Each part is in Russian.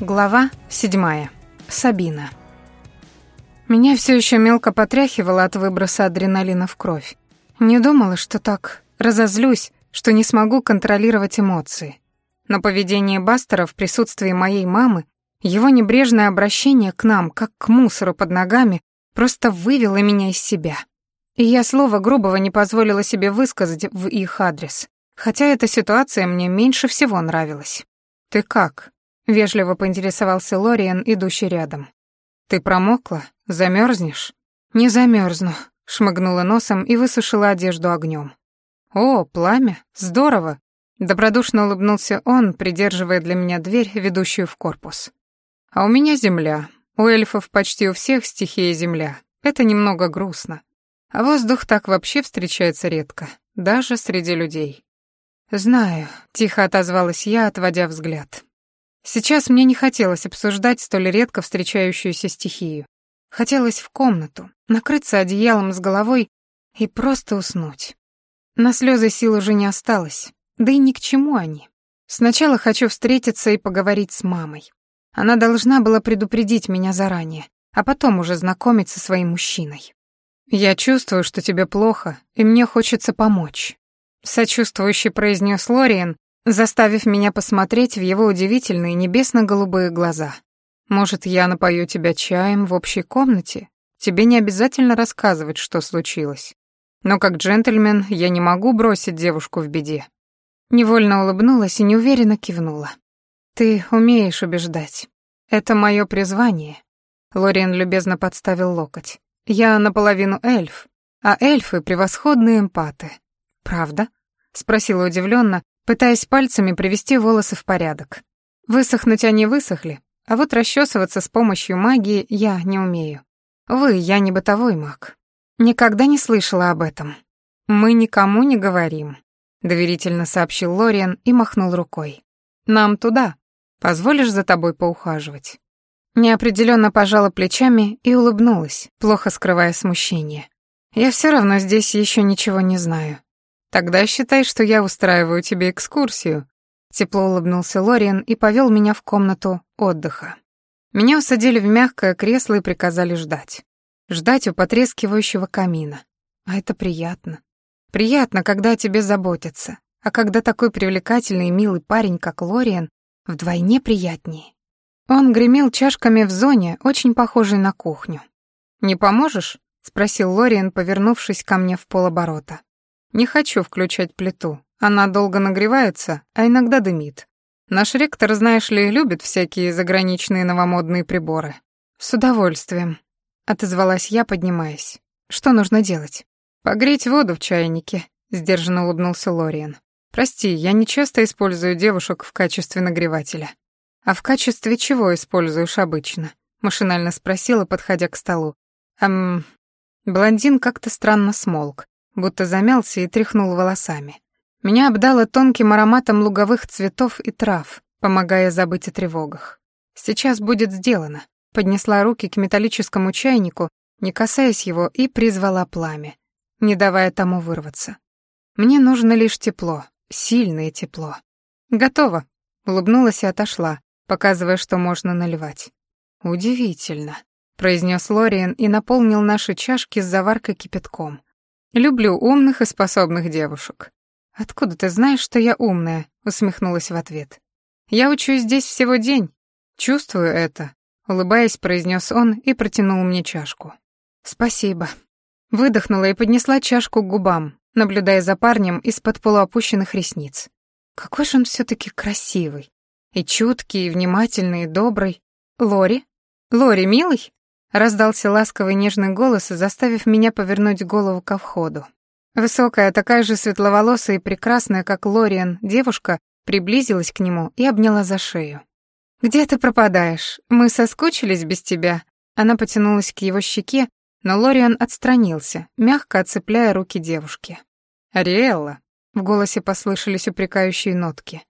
Глава седьмая. Сабина. Меня все еще мелко потряхивало от выброса адреналина в кровь. Не думала, что так разозлюсь, что не смогу контролировать эмоции. Но поведение Бастера в присутствии моей мамы, его небрежное обращение к нам, как к мусору под ногами, просто вывело меня из себя. И я слова грубого не позволила себе высказать в их адрес, хотя эта ситуация мне меньше всего нравилась. «Ты как?» Вежливо поинтересовался Лориан, идущий рядом. «Ты промокла? Замерзнешь?» «Не замерзну», — шмыгнула носом и высушила одежду огнем. «О, пламя! Здорово!» Добродушно улыбнулся он, придерживая для меня дверь, ведущую в корпус. «А у меня земля. У эльфов почти у всех стихия земля. Это немного грустно. А воздух так вообще встречается редко, даже среди людей». «Знаю», — тихо отозвалась я, отводя взгляд. Сейчас мне не хотелось обсуждать столь редко встречающуюся стихию. Хотелось в комнату, накрыться одеялом с головой и просто уснуть. На слезы сил уже не осталось, да и ни к чему они. Сначала хочу встретиться и поговорить с мамой. Она должна была предупредить меня заранее, а потом уже знакомить со своим мужчиной. «Я чувствую, что тебе плохо, и мне хочется помочь», — сочувствующе произнес Лориен, заставив меня посмотреть в его удивительные небесно-голубые глаза. «Может, я напою тебя чаем в общей комнате? Тебе не обязательно рассказывать, что случилось. Но как джентльмен я не могу бросить девушку в беде». Невольно улыбнулась и неуверенно кивнула. «Ты умеешь убеждать. Это мое призвание». Лориан любезно подставил локоть. «Я наполовину эльф, а эльфы — превосходные эмпаты». «Правда?» — спросила удивленно, пытаясь пальцами привести волосы в порядок. Высохнуть они высохли, а вот расчесываться с помощью магии я не умею. Вы, я не бытовой маг. Никогда не слышала об этом. Мы никому не говорим, доверительно сообщил Лориан и махнул рукой. Нам туда. Позволишь за тобой поухаживать? Неопределенно пожала плечами и улыбнулась, плохо скрывая смущение. Я все равно здесь еще ничего не знаю. Тогда считай, что я устраиваю тебе экскурсию. Тепло улыбнулся Лориан и повел меня в комнату отдыха. Меня усадили в мягкое кресло и приказали ждать. Ждать у потрескивающего камина. А это приятно. Приятно, когда о тебе заботятся. А когда такой привлекательный и милый парень, как Лориан, вдвойне приятнее. Он гремел чашками в зоне, очень похожей на кухню. «Не поможешь?» — спросил Лориан, повернувшись ко мне в полоборота. Не хочу включать плиту. Она долго нагревается, а иногда дымит. Наш ректор, знаешь ли, любит всякие заграничные новомодные приборы. С удовольствием, отозвалась я, поднимаясь. Что нужно делать? Погреть воду в чайнике, сдержанно улыбнулся Лориан. Прости, я не часто использую девушек в качестве нагревателя. А в качестве чего используешь обычно? машинально спросила, подходя к столу. Эм, блондин как-то странно смолк, будто замялся и тряхнул волосами. Меня обдало тонким ароматом луговых цветов и трав, помогая забыть о тревогах. Сейчас будет сделано. Поднесла руки к металлическому чайнику, не касаясь его, и призвала пламя, не давая тому вырваться. Мне нужно лишь тепло, сильное тепло. Готово. Улыбнулась и отошла, показывая, что можно наливать. Удивительно, произнес Лориан и наполнил наши чашки с заваркой кипятком. Люблю умных и способных девушек. Откуда ты знаешь, что я умная? усмехнулась в ответ. Я учусь здесь всего день. Чувствую это, улыбаясь, произнес он и протянул мне чашку. Спасибо. Выдохнула и поднесла чашку к губам, наблюдая за парнем из-под полуопущенных ресниц. Какой же он все таки красивый. И чуткий, и внимательный, и добрый. Лори? Лори, милый? Раздался ласковый нежный голос, заставив меня повернуть голову ко входу. Высокая, такая же светловолосая и прекрасная, как Лориан, девушка приблизилась к нему и обняла за шею. «Где ты пропадаешь? Мы соскучились без тебя». Она потянулась к его щеке, но Лориан отстранился, мягко отцепляя руки девушки. «Ариэлла», — в голосе послышались упрекающие нотки.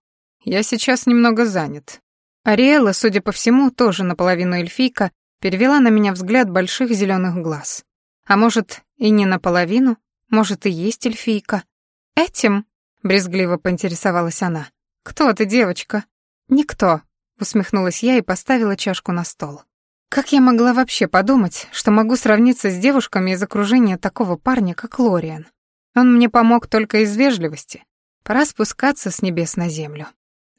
«Я сейчас немного занят». Ариэлла, судя по всему, тоже наполовину эльфийка, перевела на меня взгляд больших зеленых глаз. А может, и не наполовину, может, и есть эльфийка. «Этим?» — брезгливо поинтересовалась она. «Кто ты, девочка?» «Никто», — усмехнулась я и поставила чашку на стол. Как я могла вообще подумать, что могу сравниться с девушками из окружения такого парня, как Лориан? Он мне помог только из вежливости. Пора спускаться с небес на землю.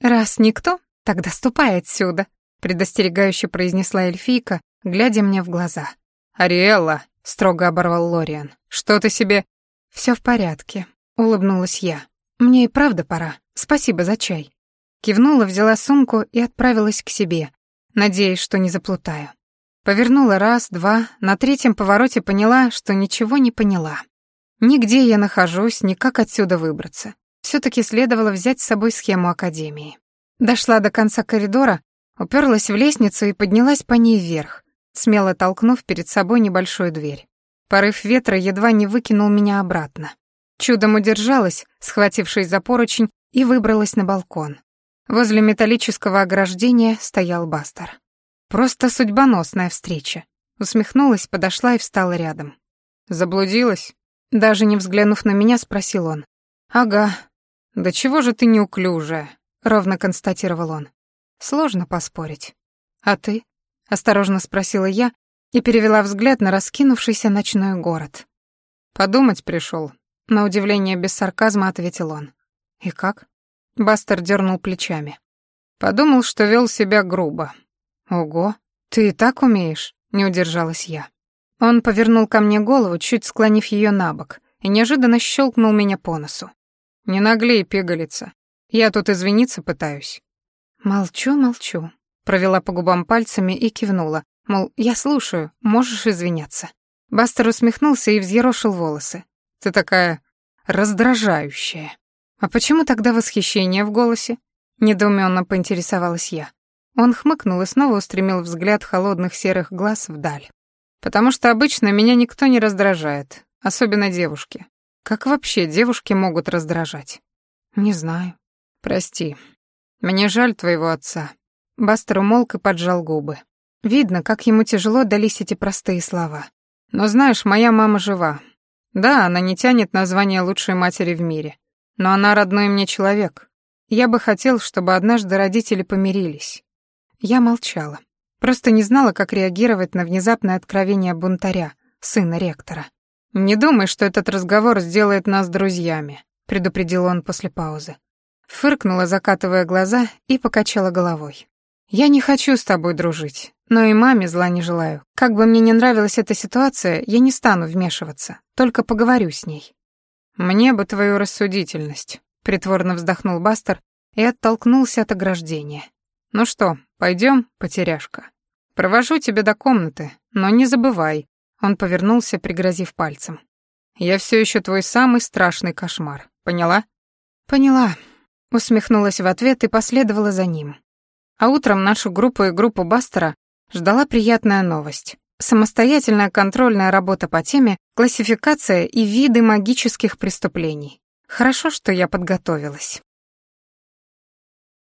Раз никто, тогда ступай отсюда, предостерегающе произнесла эльфийка, глядя мне в глаза. «Ариэлла», — строго оборвал Лориан, — «что ты себе...» «Всё в порядке», — улыбнулась я. «Мне и правда пора. Спасибо за чай». Кивнула, взяла сумку и отправилась к себе, надеясь, что не заплутаю. Повернула раз, два, на третьем повороте поняла, что ничего не поняла. Нигде я нахожусь, ни как отсюда выбраться. все таки следовало взять с собой схему академии. Дошла до конца коридора, уперлась в лестницу и поднялась по ней вверх, смело толкнув перед собой небольшую дверь. Порыв ветра едва не выкинул меня обратно. Чудом удержалась, схватившись за поручень, и выбралась на балкон. Возле металлического ограждения стоял Бастер. Просто судьбоносная встреча. Усмехнулась, подошла и встала рядом. Заблудилась? Даже не взглянув на меня, спросил он. Ага. Да чего же ты неуклюжая? Ровно констатировал он. Сложно поспорить. А ты? Осторожно спросила я и перевела взгляд на раскинувшийся ночной город. Подумать пришел. На удивление без сарказма ответил он. И как? Бастер дернул плечами. Подумал, что вел себя грубо. «Ого, ты и так умеешь?» — не удержалась я. Он повернул ко мне голову, чуть склонив ее на бок, и неожиданно щелкнул меня по носу. «Не наглей, пигалица. Я тут извиниться пытаюсь». «Молчу, молчу», — провела по губам пальцами и кивнула, мол, я слушаю, можешь извиняться. Бастер усмехнулся и взъерошил волосы. «Ты такая раздражающая». «А почему тогда восхищение в голосе?» — недоуменно поинтересовалась я. Он хмыкнул и снова устремил взгляд холодных серых глаз вдаль. «Потому что обычно меня никто не раздражает, особенно девушки. Как вообще девушки могут раздражать?» «Не знаю. Прости. Мне жаль твоего отца». Бастер умолк и поджал губы. Видно, как ему тяжело дались эти простые слова. «Но знаешь, моя мама жива. Да, она не тянет на звание лучшей матери в мире. Но она родной мне человек. Я бы хотел, чтобы однажды родители помирились. Я молчала. Просто не знала, как реагировать на внезапное откровение бунтаря, сына ректора. «Не думай, что этот разговор сделает нас друзьями», — предупредил он после паузы. Фыркнула, закатывая глаза, и покачала головой. «Я не хочу с тобой дружить, но и маме зла не желаю. Как бы мне не нравилась эта ситуация, я не стану вмешиваться, только поговорю с ней». «Мне бы твою рассудительность», — притворно вздохнул Бастер и оттолкнулся от ограждения. «Ну что, пойдем, потеряшка? Провожу тебя до комнаты, но не забывай». Он повернулся, пригрозив пальцем. «Я все еще твой самый страшный кошмар. Поняла?» «Поняла», — усмехнулась в ответ и последовала за ним. А утром нашу группу и группу Бастера ждала приятная новость. Самостоятельная контрольная работа по теме «Классификация и виды магических преступлений». Хорошо, что я подготовилась.